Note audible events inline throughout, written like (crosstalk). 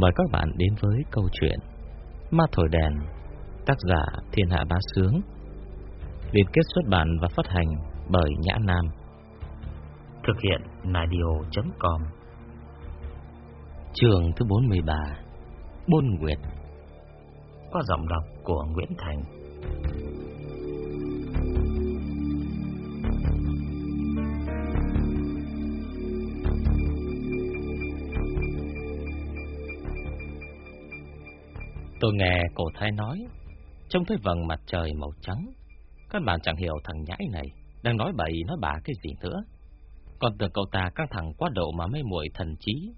Mời các bạn đến với câu chuyện Ma Thổi Đèn Tác giả Thiên Hạ Bá Sướng Liên kết xuất bản và phát hành bởi Nhã Nam. Thực hiện Nadio.com Trường thứ 43 Bôn Nguyệt. Có giọng đọc của Nguyễn Thành Tôi nghe cổ thái nói, trông thấy vầng mặt trời màu trắng. Các bạn chẳng hiểu thằng nhãi này đang nói bậy nói bạ cái gì nữa. Còn tưởng cậu ta căng thẳng quá độ mà mê muội thần trí.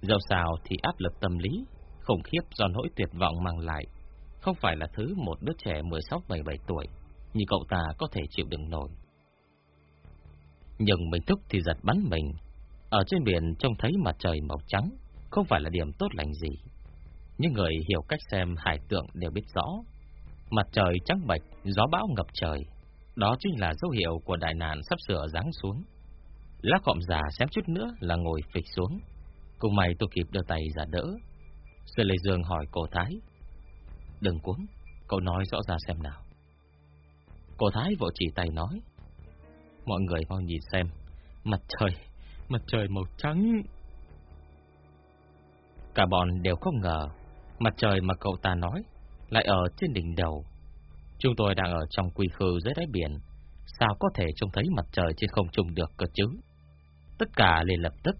Dẫu sao thì áp lực tâm lý, khủng khiếp do nỗi tuyệt vọng mang lại, không phải là thứ một đứa trẻ 16-17 tuổi, như cậu ta có thể chịu đựng nổi. Nhưng mình thúc thì giật bắn mình. Ở trên biển trông thấy mặt trời màu trắng, không phải là điểm tốt lành gì. Những người hiểu cách xem hải tượng đều biết rõ. Mặt trời trắng bệch, gió bão ngập trời. Đó chính là dấu hiệu của đại nạn sắp sửa giáng xuống. Lá cọm già xém chút nữa là ngồi phịch xuống. Cùng mày tôi kịp đưa tay ra đỡ. Sư Lê Dương hỏi cô Thái. Đừng cuốn, cậu nói rõ ra xem nào. cô Thái vội chỉ tay nói. Mọi người mau nhìn xem. Mặt trời, mặt trời màu trắng. Cả bọn đều không ngờ Mặt trời mà cậu ta nói Lại ở trên đỉnh đầu. Chúng tôi đang ở trong quy khư dưới đáy biển. Sao có thể trông thấy mặt trời trên không trung được cơ chứ? Tất cả liền lập tức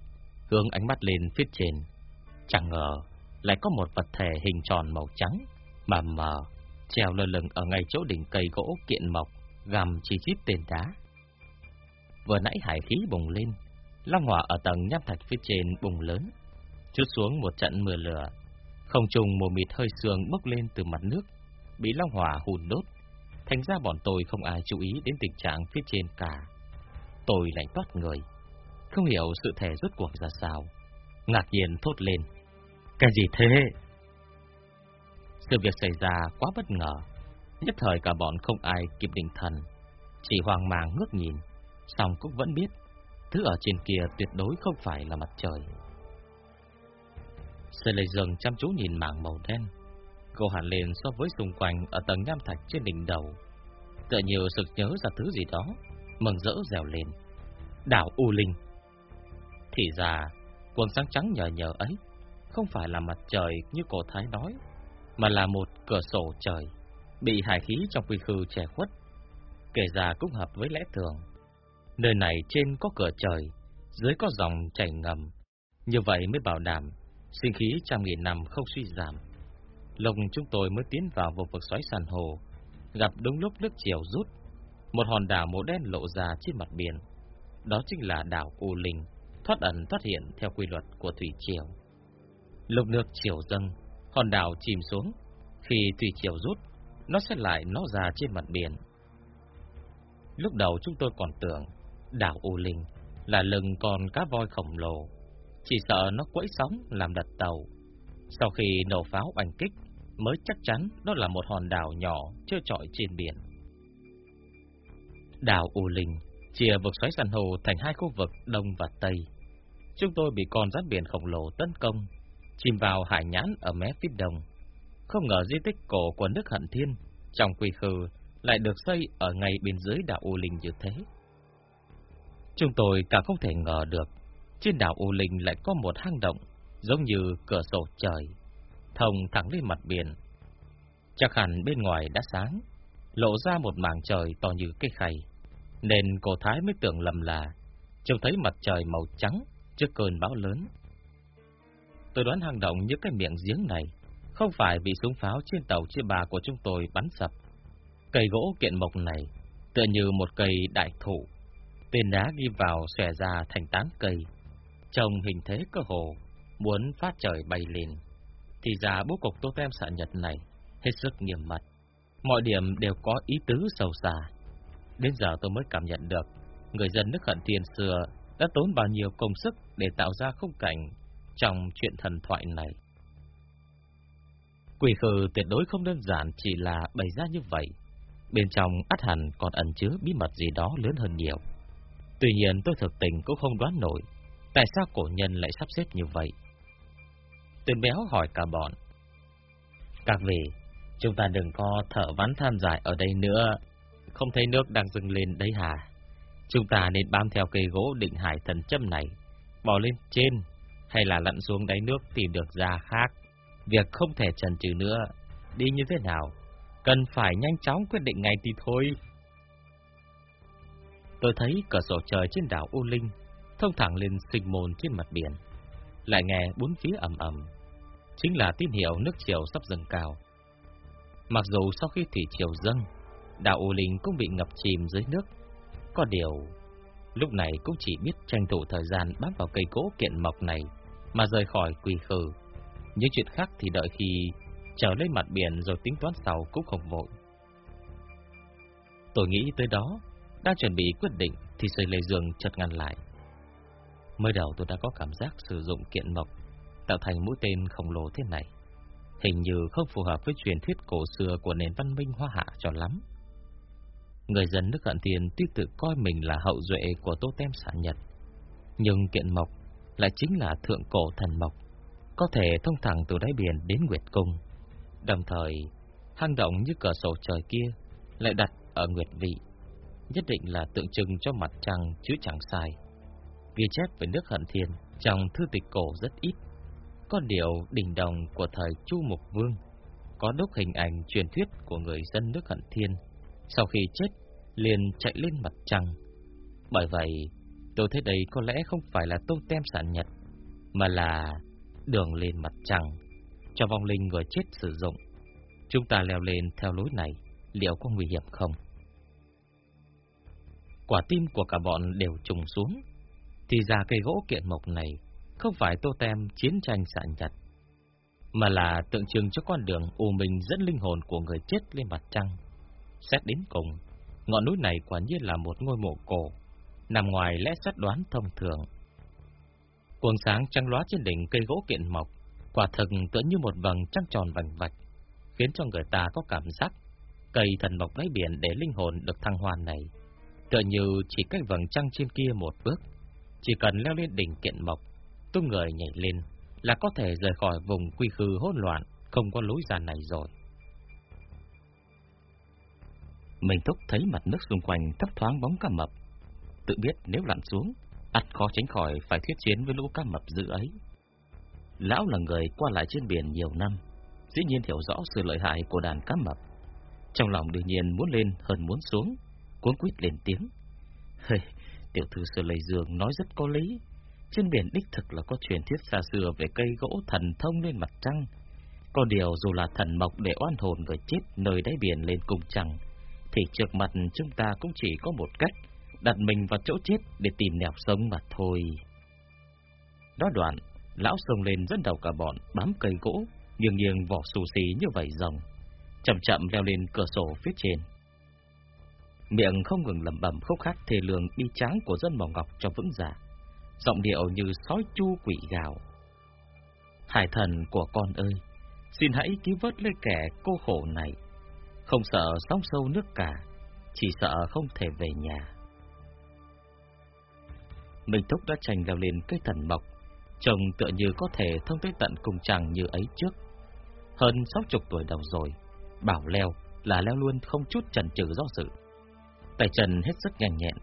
Hướng ánh mắt lên phía trên. Chẳng ngờ Lại có một vật thể hình tròn màu trắng Mà mờ Treo lơ lửng ở ngay chỗ đỉnh cây gỗ kiện mộc Gầm chi chít tên đá. Vừa nãy hải khí bùng lên, Long hỏa ở tầng nham thạch phía trên bùng lớn, Chút xuống một trận mưa lửa không trùng mù mịt hơi sương bốc lên từ mặt nước, bị long hỏa hùn đốt. Thành ra bọn tôi không ai chú ý đến tình trạng phía trên cả. Tôi lạnh toát người, không hiểu sự thể rốt cuộc ra sao. Ngạc nhiên thốt lên. Cái gì thế? Sự việc xảy ra quá bất ngờ. Nhất thời cả bọn không ai kịp định thần. Chỉ hoang mang ngước nhìn, xong cũng vẫn biết. Thứ ở trên kia tuyệt đối không phải là mặt trời. Sơn Lê Dương chăm chú nhìn mảng màu đen. Cô hẳn lên so với xung quanh Ở tầng nham thạch trên đỉnh đầu. Tựa nhiều sực nhớ ra thứ gì đó, Mừng rỡ dèo lên. Đảo U Linh. Thì ra quần sáng trắng nhờ nhờ ấy Không phải là mặt trời như cổ thái nói, Mà là một cửa sổ trời, Bị hải khí trong quy khư che khuất, Kể ra cũng hợp với lẽ thường. Nơi này trên có cửa trời, Dưới có dòng chảy ngầm. Như vậy mới bảo đảm sinh khí trăm nghìn năm không suy giảm. Lồng chúng tôi mới tiến vào vùng vực xoáy sàn hồ, gặp đúng lúc nước chiều rút, một hòn đảo màu đen lộ ra trên mặt biển. Đó chính là đảo U Linh, thoát ẩn thoát hiện theo quy luật của thủy triều. Lúc nước chiều dâng, hòn đảo chìm xuống, khi thủy triều rút, nó sẽ lại nó ra trên mặt biển. Lúc đầu chúng tôi còn tưởng đảo U Linh là lưng con cá voi khổng lồ chỉ sợ nó quẫy sóng, làm đặt tàu. Sau khi nổ pháo oanh kích, Mới chắc chắn đó là một hòn đảo nhỏ chưa trọi trên biển. Đảo U Linh Chia vực xoáy san hồ thành hai khu vực Đông và Tây. Chúng tôi bị con rắn biển khổng lồ tấn công, Chìm vào hải nhãn ở mé phía đông. Không ngờ di tích cổ của nước Hận Thiên Trong quy khư Lại được xây ở ngay bên dưới đảo U Linh như thế. Chúng tôi càng không thể ngờ được trên đảo U Linh lại có một hang động, giống như cửa sổ trời, thông thẳng lên mặt biển. Chắc hẳn bên ngoài đã sáng, lộ ra một mảng trời to như cây khay, nên cổ Thái mới tưởng lầm là trông thấy mặt trời màu trắng trước cơn bão lớn. Tôi đoán hang động như cái miệng giếng này không phải bị súng pháo trên tàu chia bà của chúng tôi bắn sập. Cây gỗ kiện mộc này tựa như một cây đại thụ, tên đá ghi vào xòe ra thành tán cây. Trông hình thế cơ hồ, Muốn phát trời bay lên. Thì ra bố cục tô tem xạ nhật này, Hết sức nghiêm mật. Mọi điểm đều có ý tứ sâu xa. Đến giờ tôi mới cảm nhận được, Người dân nước hận thiên xưa Đã tốn bao nhiêu công sức Để tạo ra khung cảnh Trong chuyện thần thoại này. Quỷ khử tuyệt đối không đơn giản Chỉ là bày ra như vậy. Bên trong át hẳn còn ẩn chứa bí mật gì đó lớn hơn nhiều. Tuy nhiên tôi thực tình cũng không đoán nổi. Tại sao cổ nhân lại sắp xếp như vậy? Tên béo hỏi cả bọn. Các vị, chúng ta đừng có thở ván than dài ở đây nữa. Không thấy nước đang dâng lên đấy hả? Chúng ta nên bám theo cây gỗ định hải thần châm này, bò lên trên, hay là lặn xuống đáy nước tìm được ra khác. Việc không thể chần chừ nữa, đi như thế nào? Cần phải nhanh chóng quyết định ngay thì thôi. Tôi thấy cửa sổ trời trên đảo U Linh thông thẳng lên sinh môn trên mặt biển. Lại nghe bốn phía ầm ầm, chính là tín hiệu nước chiều sắp dâng cao. Mặc dù sau khi thủy chiều dâng, đảo U Linh cũng bị ngập chìm dưới nước, có điều lúc này cũng chỉ biết tranh thủ thời gian bám vào cây gỗ kiện mộc này mà rời khỏi quỳ khử. Những chuyện khác thì đợi khi trở lên mặt biển rồi tính toán sau cũng không vội. Tôi nghĩ tới đó, đang chuẩn bị quyết định thì sợi lê dương chợt ngăn lại. Mới đầu tôi đã có cảm giác sử dụng kiện mộc tạo thành mũi tên khổng lồ thế này. Hình như không phù hợp với truyền thuyết cổ xưa của nền văn minh hoa hạ cho lắm. Người dân nước Hận Thiên tuy tự coi mình là hậu duệ của tô tem sản Nhật, nhưng kiện mộc lại chính là thượng cổ thần mộc, có thể thông thẳng từ đáy biển đến Nguyệt Cung. Đồng thời, hang động như cửa sổ trời kia lại đặt ở Nguyệt Vị, nhất định là tượng trưng cho mặt trăng chứ chẳng sai. Ghi chép về nước Hận Thiên trong thư tịch cổ rất ít, có điều đỉnh đồng của thời Chu Mục Vương có đúc hình ảnh truyền thuyết của người dân nước Hận Thiên sau khi chết liền chạy lên mặt trăng. Bởi vậy, tôi thấy đây có lẽ không phải là tô tem sản nhật, mà là đường lên mặt trăng cho vong linh người chết sử dụng. Chúng ta leo lên theo lối này, liệu có nguy hiểm không? Quả tim của cả bọn đều trùng xuống, thì ra cây gỗ kiện mộc này không phải tô tem chiến tranh xạ nhật, mà là tượng trưng cho con đường u minh dẫn linh hồn của người chết lên mặt trăng. Xét đến cùng, ngọn núi này quả nhiên là một ngôi mộ cổ, nằm ngoài lẽ xét đoán thông thường. Cuồng sáng trăng lóa trên đỉnh cây gỗ kiện mộc, quả thực tựa như một vầng trăng tròn vành vạch, khiến cho người ta có cảm giác cây thần mộc đáy biển để linh hồn được thăng hoa này, tựa như chỉ cách vầng trăng trên kia một bước, chỉ cần leo lên đỉnh kiện mộc, tung người nhảy lên là có thể rời khỏi vùng quy khư hỗn loạn, không có lối ra này rồi. Mình thúc thấy mặt nước xung quanh thấp thoáng bóng cá mập. Tự biết nếu lặn xuống, ắt khó tránh khỏi phải thiết chiến với lũ cá mập dữ ấy. Lão là người qua lại trên biển nhiều năm, dĩ nhiên hiểu rõ sự lợi hại của đàn cá mập. Trong lòng đương nhiên muốn lên hơn muốn xuống, cuốn quýt lên tiếng. Hey, tiểu thư Sơ Lầy Dương nói rất có lý. Trên biển đích thực là có truyền thuyết xa xưa về cây gỗ thần thông lên mặt trăng. Có điều dù là thần mộc để oan hồn người chết nơi đáy biển lên cùng trăng, thì trước mặt chúng ta cũng chỉ có một cách, đặt mình vào chỗ chết để tìm nẻo sống mà thôi. Đó đoạn, lão sông lên dẫn đầu cả bọn bám cây gỗ, nghiêng nghiêng vỏ xù xí như vảy rồng, chậm chậm leo lên cửa sổ phía trên. Miệng không ngừng lẩm bẩm khúc hát thề lường bi tráng của dân mỏ ngọc cho vững giả, giọng điệu như sói chu quỷ gào. Hải thần của con ơi, xin hãy cứu vớt lấy kẻ cô khổ này. Không sợ sóng sâu nước cả, chỉ sợ không thể về nhà. Minh Thúc đã tranh leo lên cây thần mộc, trông tựa như có thể thông tới tận cùng chàng như ấy trước. Hơn sáu chục tuổi đầu rồi, bảo leo là leo luôn không chút chần chừ do sự Tay chân hết sức nhanh nhẹn.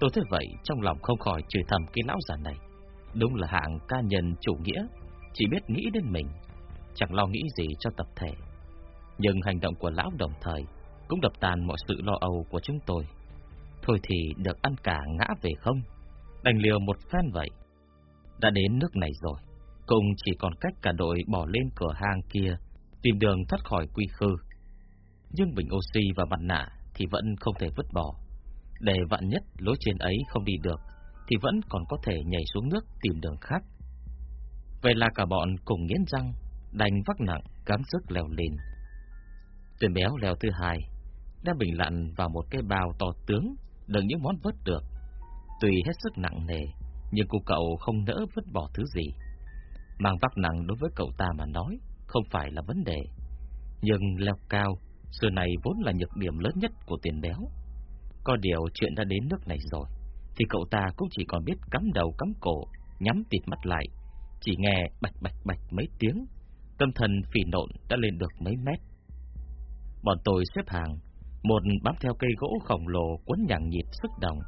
Tôi thấy vậy trong lòng không khỏi chửi thầm cái lão già này. Đúng là hạng ca nhân chủ nghĩa, chỉ biết nghĩ đến mình, chẳng lo nghĩ gì cho tập thể. Nhưng hành động của lão đồng thời cũng đập tàn mọi sự lo âu của chúng tôi. Thôi thì được ăn cả ngã về không, đành liều một phen vậy. Đã đến nước này rồi, cùng chỉ còn cách cả đội bỏ lên cửa hang kia, tìm đường thoát khỏi quy khư. Nhưng bình oxy và mặt nạ thì vẫn không thể vứt bỏ. Để vạn nhất lối trên ấy không đi được, thì vẫn còn có thể nhảy xuống nước tìm đường khác. Vậy là cả bọn cùng nghiến răng, đành vác nặng, cắm sức leo lên. Tuyển béo leo thứ hai, đã bình lặn vào một cái bao to tướng, đựng những món vớt được. Tuy hết sức nặng nề, nhưng cô cậu không nỡ vứt bỏ thứ gì. Mang vác nặng đối với cậu ta mà nói, không phải là vấn đề. Nhưng leo cao, xưa này vốn là nhược điểm lớn nhất của tiền béo. Có điều chuyện đã đến nước này rồi, thì cậu ta cũng chỉ còn biết cắm đầu cắm cổ, nhắm tịt mắt lại, chỉ nghe bạch bạch bạch mấy tiếng, tâm thần phỉ nộn đã lên được mấy mét. Bọn tôi xếp hàng, một bám theo cây gỗ khổng lồ quấn nhằng nhịt sức đồng.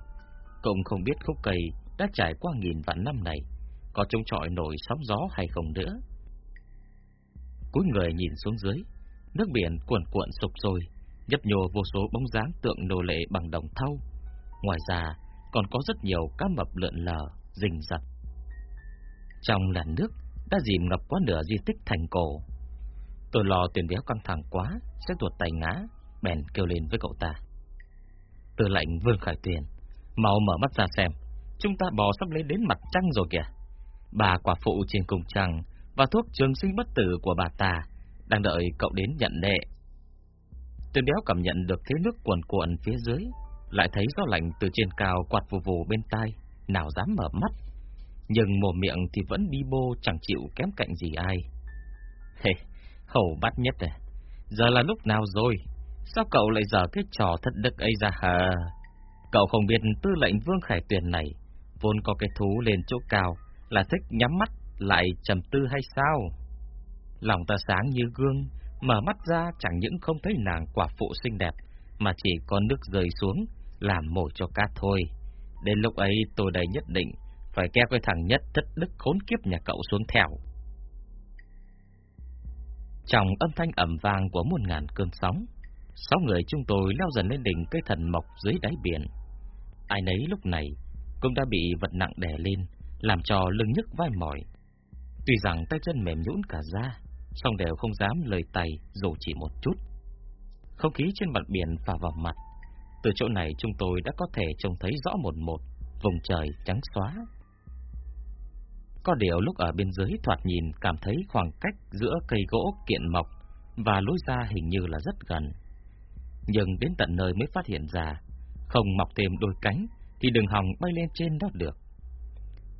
Cũng không biết khúc cây đã trải qua nghìn vạn năm này, có trông trọi nổi sóng gió hay không nữa. Cúi người nhìn xuống dưới, nước biển cuộn cuộn sục sôi, nhấp nhô vô số bóng dáng tượng nô lệ bằng đồng thau. Ngoài ra, còn có rất nhiều cá mập lượn lờ, rình rập. Trong làn nước đã dìm ngập quá nửa di tích thành cổ. Tôi lo tiền béo căng thẳng quá, sẽ tuột tay ngã, bèn kêu lên với cậu ta. Tư lệnh Vương Khải Tuyền, mau mở mắt ra xem, chúng ta bò sắp lên đến mặt trăng rồi kìa. Bà quả phụ trên cùng trăng và thuốc trường sinh bất tử của bà ta đang đợi cậu đến nhận đệ. Tuyền béo cảm nhận được thế nước cuồn cuộn phía dưới, lại thấy gió lạnh từ trên cao quạt vù vù bên tai, nào dám mở mắt. Nhưng mồm miệng thì vẫn đi bô chẳng chịu kém cạnh gì ai. (laughs) Hề, hầu bắt nhất à. Giờ là lúc nào rồi? Sao cậu lại dở cái trò thật đức ấy ra hả? Cậu không biết tư lệnh Vương Khải Tuyền này vốn có cái thú lên chỗ cao là thích nhắm mắt lại trầm tư hay sao? Lòng ta sáng như gương, mở mắt ra chẳng những không thấy nàng quả phụ xinh đẹp, mà chỉ có nước rơi xuống, làm mồi cho cá thôi. Đến lúc ấy tôi đây nhất định phải kéo cái thằng nhất thất đức khốn kiếp nhà cậu xuống theo. Trong âm thanh ẩm vang của muôn ngàn cơn sóng, sáu người chúng tôi leo dần lên đỉnh cây thần mộc dưới đáy biển. Ai nấy lúc này cũng đã bị vật nặng đè lên, làm cho lưng nhức vai mỏi. Tuy rằng tay chân mềm nhũn cả ra, song đều không dám lời tay dù chỉ một chút. Không khí trên mặt biển phả vào mặt. Từ chỗ này chúng tôi đã có thể trông thấy rõ một một vùng trời trắng xóa. Có điều lúc ở bên dưới thoạt nhìn cảm thấy khoảng cách giữa cây gỗ kiện mọc và lối ra hình như là rất gần. Nhưng đến tận nơi mới phát hiện ra, không mọc thêm đôi cánh thì đừng hòng bay lên trên đó được.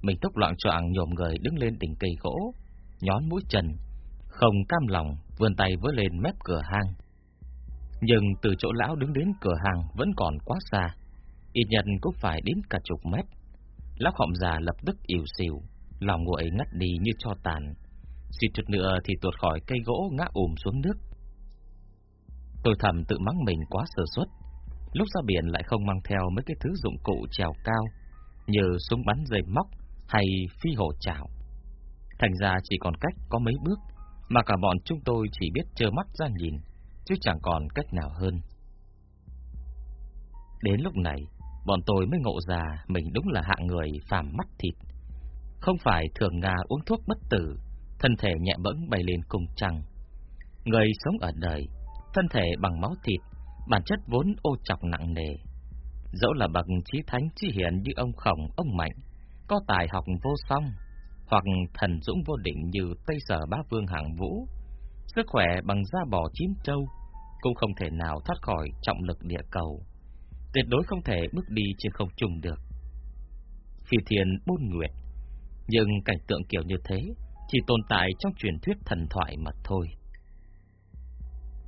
Mình tốc loạn choạng nhổm người đứng lên đỉnh cây gỗ, nhón mũi chân, không cam lòng vươn tay với lên mép cửa hang. Nhưng từ chỗ lão đứng đến cửa hàng vẫn còn quá xa, ít nhất cũng phải đến cả chục mét. Lão khọm già lập tức ỉu xìu, lòng nguội ngắt đi như cho tàn. Xịt chút nữa thì tuột khỏi cây gỗ ngã ùm xuống nước. Tôi thầm tự mắng mình quá sơ suất. Lúc ra biển lại không mang theo mấy cái thứ dụng cụ trèo cao, như súng bắn dây móc hay phi hổ chảo. Thành ra chỉ còn cách có mấy bước, mà cả bọn chúng tôi chỉ biết trơ mắt ra nhìn, chứ chẳng còn cách nào hơn. Đến lúc này, bọn tôi mới ngộ ra mình đúng là hạng người phàm mắt thịt. Không phải thường Nga uống thuốc bất tử, thân thể nhẹ bẫng bay lên cùng trăng. Người sống ở đời, thân thể bằng máu thịt, bản chất vốn ô chọc nặng nề. Dẫu là bậc trí thánh chi hiển như ông Khổng, ông Mạnh, có tài học vô song, hoặc thần dũng vô định như Tây Sở Bá Vương Hạng Vũ, sức khỏe bằng da bò chín trâu, cũng không thể nào thoát khỏi trọng lực địa cầu. Tuyệt đối không thể bước đi trên không trung được. Phi thiền bôn nguyệt, nhưng cảnh tượng kiểu như thế chỉ tồn tại trong truyền thuyết thần thoại mà thôi.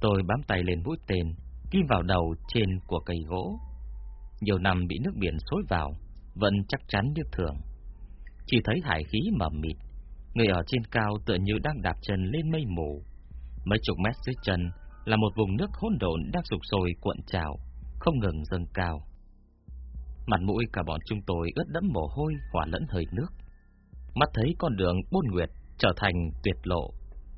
Tôi bám tay lên mũi tên, kim vào đầu trên của cây gỗ. Nhiều năm bị nước biển xối vào, vẫn chắc chắn như thường. Chỉ thấy hải khí mờ mịt, người ở trên cao tựa như đang đạp chân lên mây mù. Mấy chục mét dưới chân là một vùng nước hỗn độn đang sụp sôi cuộn trào, không ngừng dâng cao. Mặt mũi cả bọn chúng tôi ướt đẫm mồ hôi hòa lẫn hơi nước. Mắt thấy con đường buôn nguyệt trở thành tuyệt lộ,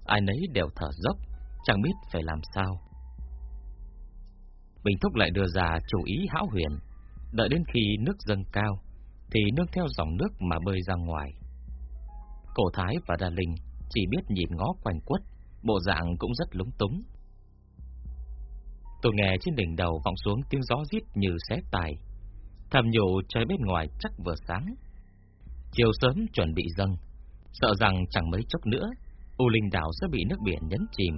ai nấy đều thở dốc, chẳng biết phải làm sao. Bình Thúc lại đưa ra chủ ý hão huyền, đợi đến khi nước dâng cao, thì nương theo dòng nước mà bơi ra ngoài. Cổ Thái và Đa Linh chỉ biết nhìn ngó quanh quất, bộ dạng cũng rất lúng túng. Tôi nghe trên đỉnh đầu vọng xuống tiếng gió rít như xé tài. Thầm nhủ trời bên ngoài chắc vừa sáng. Chiều sớm chuẩn bị dâng, sợ rằng chẳng mấy chốc nữa, U Linh đảo sẽ bị nước biển nhấn chìm.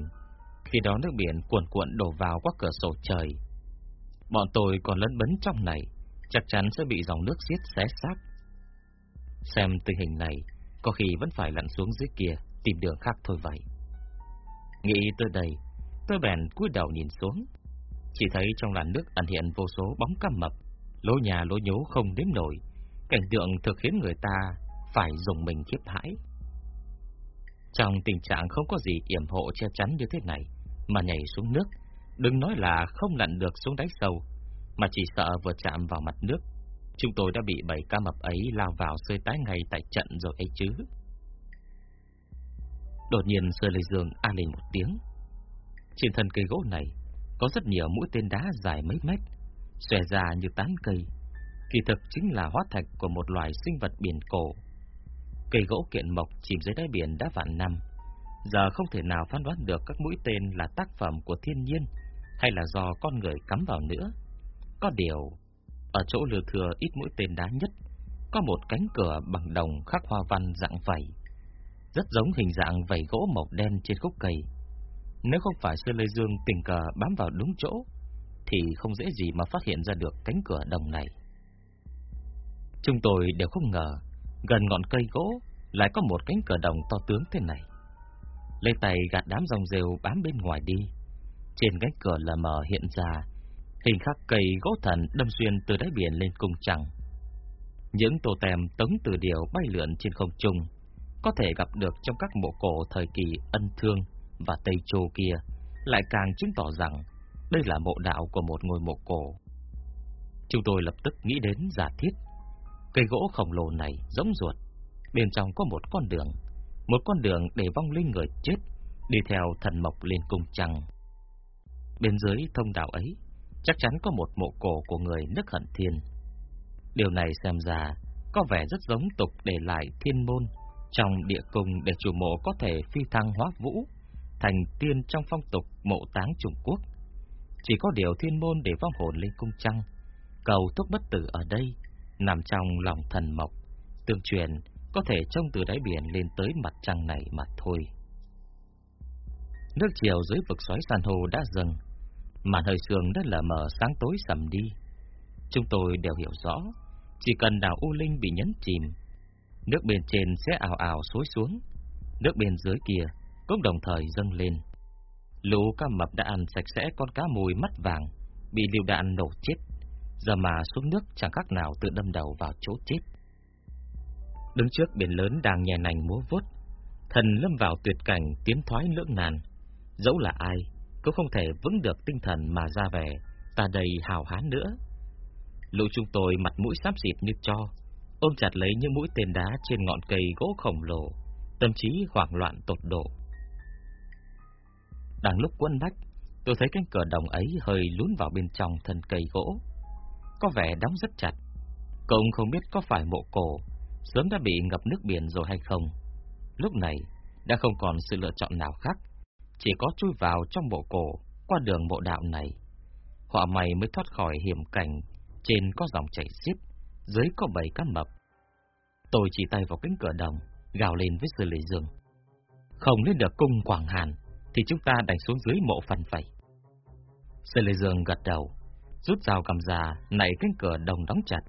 Khi đó nước biển cuồn cuộn đổ vào qua cửa sổ trời. Bọn tôi còn lấn bấn trong này, chắc chắn sẽ bị dòng nước xiết xé xác. Xem tình hình này, có khi vẫn phải lặn xuống dưới kia, tìm đường khác thôi vậy. Nghĩ tới đây, tôi bèn cúi đầu nhìn xuống, chỉ thấy trong làn nước ẩn hiện vô số bóng cam mập, lỗ nhà lỗ nhố không đếm nổi, cảnh tượng thực khiến người ta phải dùng mình khiếp hãi. Trong tình trạng không có gì yểm hộ che chắn như thế này, mà nhảy xuống nước, đừng nói là không lặn được xuống đáy sâu, mà chỉ sợ vừa chạm vào mặt nước, chúng tôi đã bị bảy ca mập ấy lao vào rơi tái ngay tại trận rồi ấy chứ. Đột nhiên Sơ Lê Dương a lên một tiếng. Trên thân cây gỗ này có rất nhiều mũi tên đá dài mấy mét, xòe ra như tán cây. Kỳ thực chính là hóa thạch của một loài sinh vật biển cổ. Cây gỗ kiện mộc chìm dưới đáy biển đã vạn năm, giờ không thể nào phán đoán được các mũi tên là tác phẩm của thiên nhiên hay là do con người cắm vào nữa. Có điều, ở chỗ lừa thừa ít mũi tên đá nhất, có một cánh cửa bằng đồng khắc hoa văn dạng vảy, rất giống hình dạng vảy gỗ màu đen trên khúc cây. Nếu không phải sư Lê Dương tình cờ bám vào đúng chỗ, thì không dễ gì mà phát hiện ra được cánh cửa đồng này. Chúng tôi đều không ngờ, gần ngọn cây gỗ lại có một cánh cửa đồng to tướng thế này. Lấy tay gạt đám dòng rêu bám bên ngoài đi. Trên cánh cửa lờ mờ hiện ra hình khắc cây gỗ thần đâm xuyên từ đáy biển lên cung trăng. Những tổ tèm tống từ điều bay lượn trên không trung, có thể gặp được trong các mộ cổ thời kỳ ân thương và Tây Châu kia, lại càng chứng tỏ rằng đây là mộ đạo của một ngôi mộ cổ. Chúng tôi lập tức nghĩ đến giả thiết. Cây gỗ khổng lồ này giống ruột, bên trong có một con đường, một con đường để vong linh người chết đi theo thần mộc lên cung trăng. Bên dưới thông đạo ấy, chắc chắn có một mộ cổ của người nước hận thiên. Điều này xem ra có vẻ rất giống tục để lại thiên môn trong địa cung để chủ mộ có thể phi thăng hóa vũ thành tiên trong phong tục mộ táng Trung Quốc. Chỉ có điều thiên môn để vong hồn lên cung trăng, cầu thúc bất tử ở đây, nằm trong lòng thần mộc, tương truyền có thể trông từ đáy biển lên tới mặt trăng này mà thôi. Nước chiều dưới vực xoáy san hô đã dần màn hơi sương đã lờ mờ sáng tối sầm đi. Chúng tôi đều hiểu rõ, chỉ cần đảo U Linh bị nhấn chìm, nước bên trên sẽ ảo ảo xối xuống, nước bên dưới kia cũng đồng thời dâng lên. Lũ cá mập đã ăn sạch sẽ con cá mùi mắt vàng, bị liều đạn nổ chết, giờ mà xuống nước chẳng khác nào tự đâm đầu vào chỗ chết. Đứng trước biển lớn đang nhè nành múa vuốt, thần lâm vào tuyệt cảnh tiến thoái lưỡng nan, dẫu là ai cũng không thể vững được tinh thần mà ra về, ta đầy hào hán nữa. Lũ chúng tôi mặt mũi xám xịt như cho, ôm chặt lấy những mũi tên đá trên ngọn cây gỗ khổng lồ, tâm trí hoảng loạn tột độ. Đang lúc quấn bách, tôi thấy cánh cửa đồng ấy hơi lún vào bên trong thân cây gỗ. Có vẻ đóng rất chặt. Cũng không biết có phải mộ cổ sớm đã bị ngập nước biển rồi hay không. Lúc này đã không còn sự lựa chọn nào khác, chỉ có chui vào trong mộ cổ qua đường mộ đạo này. Họa mày mới thoát khỏi hiểm cảnh, trên có dòng chảy xiết, dưới có bảy cá mập. Tôi chỉ tay vào cánh cửa đồng, gào lên với Sư Lệ Dương. Không lên được cung Quảng Hàn, thì chúng ta đánh xuống dưới mộ phần vậy. Sư Lê Dương gật đầu, rút dao cầm già, nảy cánh cửa đồng đóng chặt.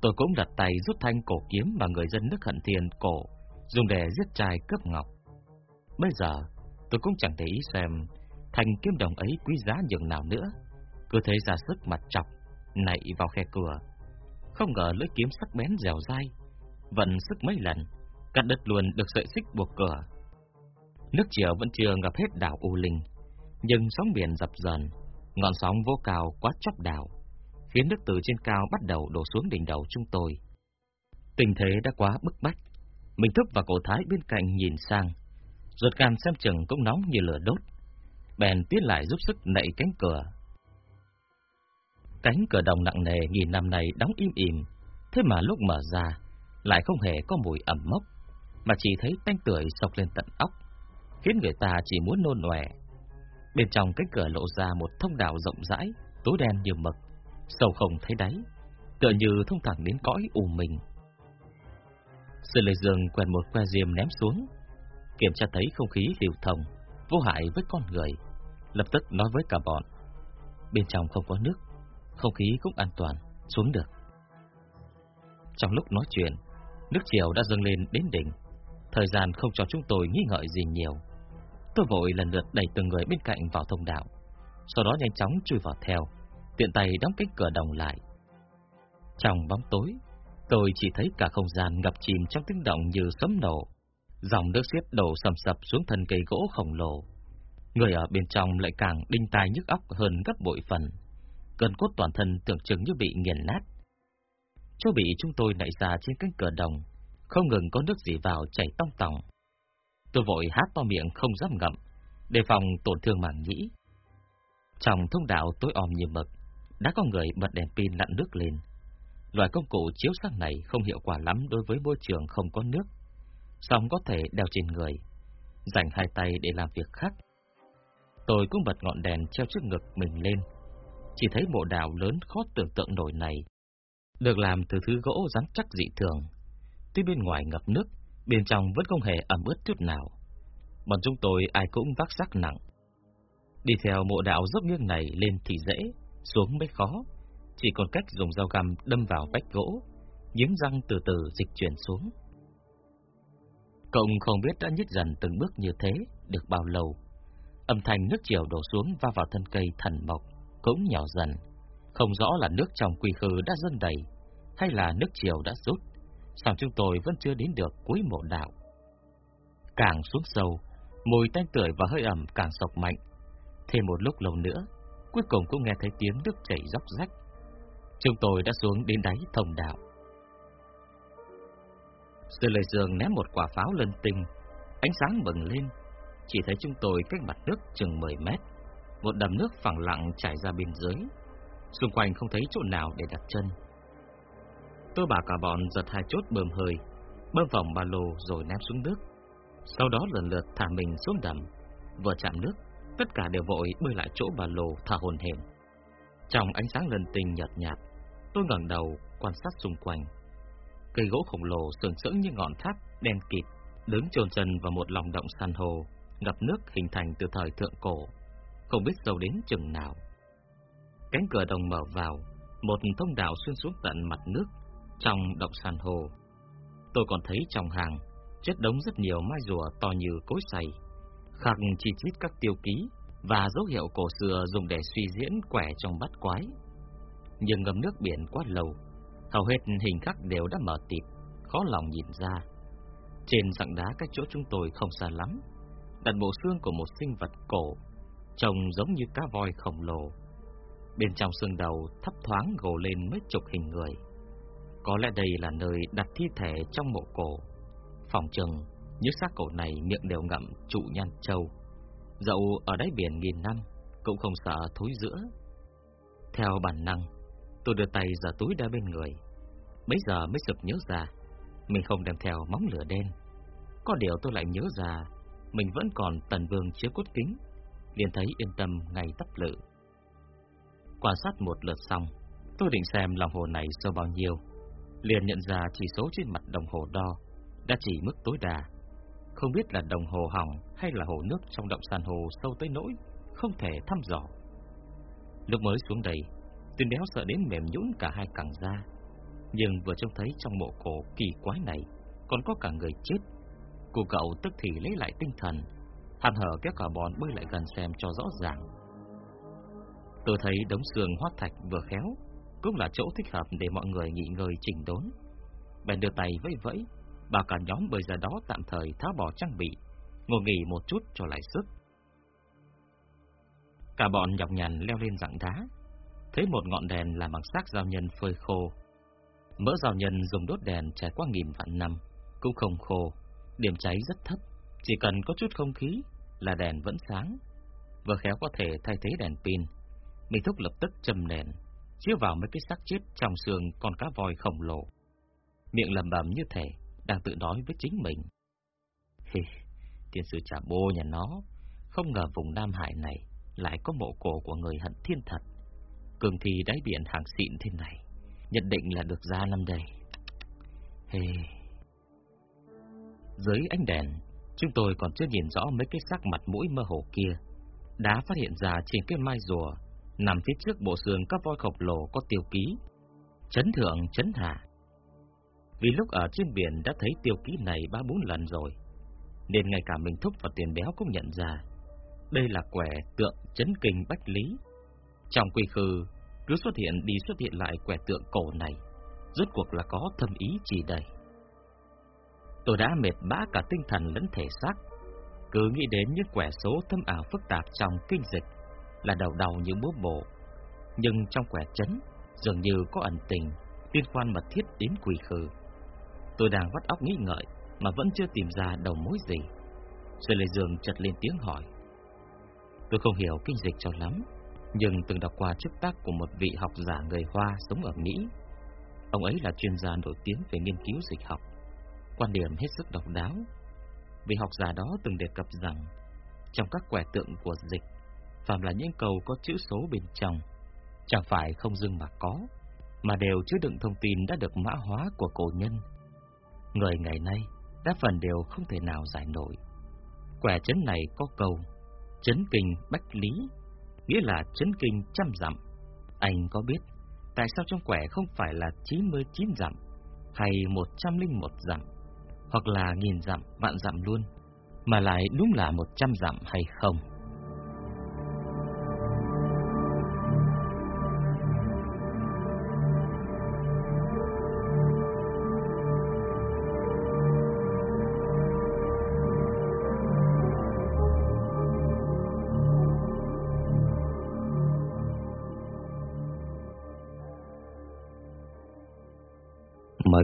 Tôi cũng đặt tay rút thanh cổ kiếm mà người dân nước hận thiền cổ, dùng để giết trai cướp ngọc. Bây giờ, tôi cũng chẳng để ý xem thành kiếm đồng ấy quý giá nhường nào nữa. Cứ thế ra sức mặt chọc, nảy vào khe cửa. Không ngờ lưỡi kiếm sắc bén dẻo dai, vận sức mấy lần, cắt đứt luôn được sợi xích buộc cửa. Nước chiều vẫn chưa ngập hết đảo U Linh, nhưng sóng biển dập dần, ngọn sóng vô cao quá chóc đảo, khiến nước từ trên cao bắt đầu đổ xuống đỉnh đầu chúng tôi. Tình thế đã quá bức bách, mình thức và cổ thái bên cạnh nhìn sang, ruột gan xem chừng cũng nóng như lửa đốt, bèn tiến lại giúp sức nạy cánh cửa. Cánh cửa đồng nặng nề nghìn năm này đóng im ỉm, thế mà lúc mở ra lại không hề có mùi ẩm mốc, mà chỉ thấy tanh tưởi sộc lên tận óc khiến người ta chỉ muốn nôn nòe. Bên trong cánh cửa lộ ra một thông đạo rộng rãi, tối đen như mực, sâu không thấy đáy, tựa như thông thẳng đến cõi u mình. Sư Lê Dương quẹt một que diêm ném xuống, kiểm tra thấy không khí lưu thông, vô hại với con người, lập tức nói với cả bọn. Bên trong không có nước, không khí cũng an toàn, xuống được. Trong lúc nói chuyện, nước chiều đã dâng lên đến đỉnh, thời gian không cho chúng tôi nghi ngợi gì nhiều. Tôi vội lần lượt đẩy từng người bên cạnh vào thông đạo, sau đó nhanh chóng chui vào theo, tiện tay đóng cánh cửa đồng lại. Trong bóng tối, tôi chỉ thấy cả không gian ngập chìm trong tiếng động như sấm nổ, Dòng nước xiết đổ sầm sập xuống thân cây gỗ khổng lồ. Người ở bên trong lại càng đinh tai nhức óc hơn gấp bội phần. Cơn cốt toàn thân tưởng chừng như bị nghiền nát. Chỗ bị chúng tôi nảy ra trên cánh cửa đồng, không ngừng có nước dỉ vào chảy tong tòng. Tôi vội hát to miệng không dám ngậm, đề phòng tổn thương màng nhĩ. Trong thông đạo tối om như mực, đã có người bật đèn pin lặn nước lên. Loại công cụ chiếu sáng này không hiệu quả lắm đối với môi trường không có nước, song có thể đeo trên người, dành hai tay để làm việc khác. Tôi cũng bật ngọn đèn treo trước ngực mình lên, chỉ thấy mộ đảo lớn khó tưởng tượng nổi này, được làm từ thứ gỗ rắn chắc dị thường. Tuy bên ngoài ngập nước, bên trong vẫn không hề ẩm ướt chút nào. Bọn chúng tôi ai cũng vác sắc nặng. Đi theo mộ đạo dốc nghiêng này lên thì dễ, xuống mới khó. Chỉ còn cách dùng dao găm đâm vào vách gỗ, những răng từ từ dịch chuyển xuống. Cộng không biết đã nhích dần từng bước như thế, được bao lâu. Âm thanh nước chiều đổ xuống va vào thân cây thần mộc, cũng nhỏ dần. Không rõ là nước trong quy khư đã dâng đầy, hay là nước chiều đã rút. Sao chúng tôi vẫn chưa đến được cuối mộ đạo. Càng xuống sâu, mùi tanh tưởi và hơi ẩm càng sộc mạnh. Thêm một lúc lâu nữa, cuối cùng cũng nghe thấy tiếng nước chảy róc rách. Chúng tôi đã xuống đến đáy thông đạo. Sư Lê Dương ném một quả pháo lên tinh, ánh sáng bừng lên, chỉ thấy chúng tôi cách mặt nước chừng 10 mét. Một đầm nước phẳng lặng chảy ra bên dưới, xung quanh không thấy chỗ nào để đặt chân. Tôi bảo cả bọn giật hai chốt bơm hơi, bơm vòng ba lô rồi ném xuống nước. Sau đó lần lượt thả mình xuống đầm, vừa chạm nước, tất cả đều vội bơi lại chỗ ba lô thả hồn hển. Trong ánh sáng lần tinh nhợt nhạt, tôi ngẩng đầu quan sát xung quanh. Cây gỗ khổng lồ sừng sững như ngọn tháp đen kịt, đứng chôn chân vào một lòng động san hô, ngập nước hình thành từ thời thượng cổ, không biết sâu đến chừng nào. Cánh cửa đồng mở vào, một thông đạo xuyên xuống tận mặt nước, trong động san hô. Tôi còn thấy trong hàng chất đống rất nhiều mai rùa to như cối xay, khắc chi chít các tiêu ký và dấu hiệu cổ xưa dùng để suy diễn quẻ trong bát quái. Nhưng ngầm nước biển quá lâu, hầu hết hình khắc đều đã mở tịt, khó lòng nhìn ra. Trên dạng đá cách chỗ chúng tôi không xa lắm, đặt bộ xương của một sinh vật cổ, trông giống như cá voi khổng lồ. Bên trong xương đầu thấp thoáng gồ lên mấy chục hình người. Có lẽ đây là nơi đặt thi thể trong mộ cổ. Phòng trừng, những xác cổ này miệng đều ngậm trụ nhan châu. Dẫu ở đáy biển nghìn năm, cũng không sợ thối giữa. Theo bản năng, tôi đưa tay ra túi đeo bên người. Bây giờ mới sực nhớ ra, mình không đem theo móng lửa đen. Có điều tôi lại nhớ ra, mình vẫn còn tần vương chiếu cốt kính, liền thấy yên tâm ngay tắp lự. Quan sát một lượt xong, tôi định xem lòng hồ này sâu bao nhiêu, liền nhận ra chỉ số trên mặt đồng hồ đo đã chỉ mức tối đa. Không biết là đồng hồ hỏng hay là hồ nước trong động san hồ sâu tới nỗi không thể thăm dò. Lúc mới xuống đây, Tuyên béo sợ đến mềm nhũn cả hai cẳng da. Nhưng vừa trông thấy trong mộ cổ kỳ quái này còn có cả người chết. Cô cậu tức thì lấy lại tinh thần, hàn hở kéo cả bọn bơi lại gần xem cho rõ ràng. Tôi thấy đống xương hóa thạch vừa khéo, cũng là chỗ thích hợp để mọi người nghỉ ngơi chỉnh đốn. Bèn đưa tay vẫy vẫy, bảo cả nhóm bơi ra đó tạm thời tháo bỏ trang bị, ngồi nghỉ một chút cho lại sức. Cả bọn nhọc nhằn leo lên dạng đá, thấy một ngọn đèn làm bằng xác giao nhân phơi khô. Mỡ giao nhân dùng đốt đèn trải qua nghìn vạn năm, cũng không khô, điểm cháy rất thấp, chỉ cần có chút không khí là đèn vẫn sáng. Vừa khéo có thể thay thế đèn pin, Mỹ thúc lập tức châm đèn, chiếu vào mấy cái xác chết trong xương con cá voi khổng lồ. Miệng lầm bầm như thể đang tự nói với chính mình. (laughs) Hì, tiên sư trả bô nhà nó, không ngờ vùng Nam Hải này lại có mộ cổ của người hận thiên thật. Cường thì đáy biển hàng xịn thế này, nhận định là được ra năm đây. Hề... Dưới ánh đèn, chúng tôi còn chưa nhìn rõ mấy cái sắc mặt mũi mơ hồ kia. Đã phát hiện ra trên cái mai rùa, nằm phía trước bộ xương các voi khổng lồ có tiêu ký. Chấn thượng, chấn hạ. Vì lúc ở trên biển đã thấy tiêu ký này ba bốn lần rồi, nên ngay cả mình thúc và tiền béo cũng nhận ra. Đây là quẻ tượng chấn kinh bách lý. Trong quy khư, cứ xuất hiện đi xuất hiện lại quẻ tượng cổ này, rốt cuộc là có thâm ý gì đây? Tôi đã mệt bã cả tinh thần lẫn thể xác. Cứ nghĩ đến những quẻ số thâm ảo phức tạp trong kinh dịch là đầu đầu những bố bộ Nhưng trong quẻ chấn dường như có ẩn tình liên quan mật thiết đến quỷ khử. Tôi đang vắt óc nghĩ ngợi mà vẫn chưa tìm ra đầu mối gì. Rồi Lê Dương chợt lên tiếng hỏi. Tôi không hiểu kinh dịch cho lắm, nhưng từng đọc qua chức tác của một vị học giả người Hoa sống ở Mỹ. Ông ấy là chuyên gia nổi tiếng về nghiên cứu dịch học, quan điểm hết sức độc đáo. Vị học giả đó từng đề cập rằng, trong các quẻ tượng của dịch, phàm là những cầu có chữ số bên trong, chẳng phải không dưng mà có, mà đều chứa đựng thông tin đã được mã hóa của cổ nhân. Người ngày nay đa phần đều không thể nào giải nổi. Quẻ chấn này có cầu chấn kinh bách lý, nghĩa là chấn kinh trăm dặm. Anh có biết tại sao trong quẻ không phải là 99 dặm hay 101 dặm, hoặc là nghìn dặm, vạn dặm luôn, mà lại đúng là 100 dặm hay không?